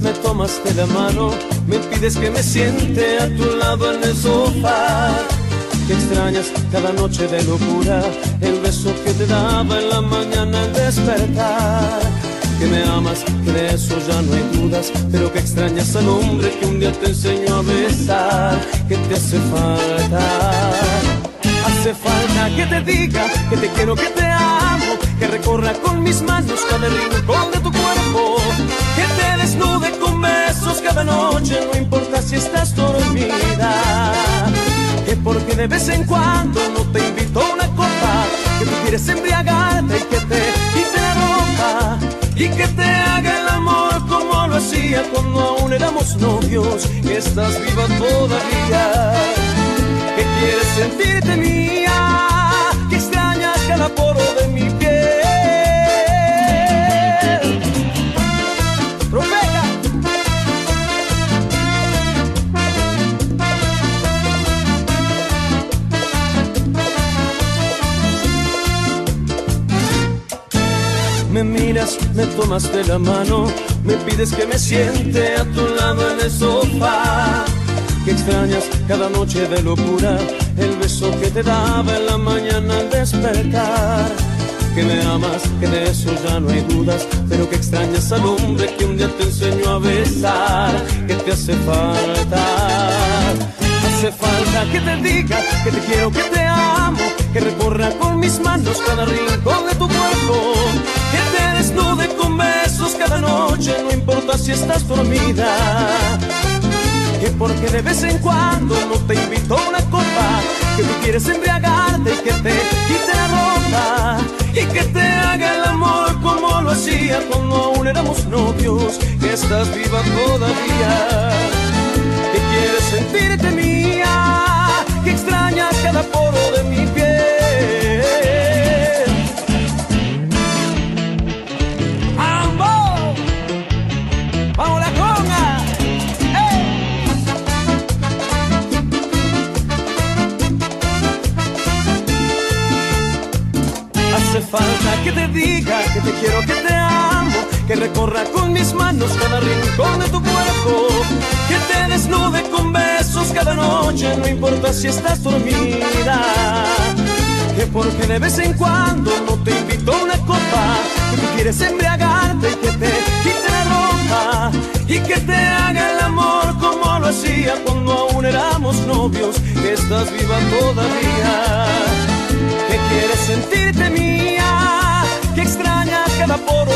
Me tomas de la mano, me pides que me siente a tu lado en el sofá. Que extrañas cada noche de locura, el beso que te daba en la mañana al despertar. Que me amas, que de eso ya no hay dudas, pero que extrañas al hombre que un día te enseñó a besar. Que te hace falta, hace falta que te diga que te quiero, que te amo, que recorra con mis manos cada rincón de tu Que de vez en cuando no te invito a una copa, que tú quieres embriagarte y que te quite la ropa y que te haga el amor como lo hacía cuando aún éramos novios, que estás viva todavía, que quieres sentirte mía, Me miras, me tomas de la mano, me pides que me siente a tu lado en el sofá. Que extrañas cada noche de locura, el beso que te daba en la mañana al despertar. Que me amas, que de eso ya no hay dudas, pero que extrañas al hombre que un día te enseñó a besar. Que te hace falta, hace falta que te diga que te quiero, que te amo, que recorra con mis manos cada rincón de tu cuerpo si estás dormida. Que porque de vez en cuando no te invito a una copa, que tú quieres embriagarte y que te quite la ropa y que te haga el amor como lo hacía cuando aún éramos novios, que estás viva todavía, falta que te diga que te quiero, que te amo, que recorra con mis manos cada rincón de tu cuerpo, que te desnude con besos cada noche, no importa si estás dormida. Que porque de vez en cuando no te invito a una copa, que tú quieres embriagarte y que te quite la ropa y que te haga el amor como lo hacía cuando aún éramos novios, que estás viva todavía que quieres sentirte mía, que extrañas cada poro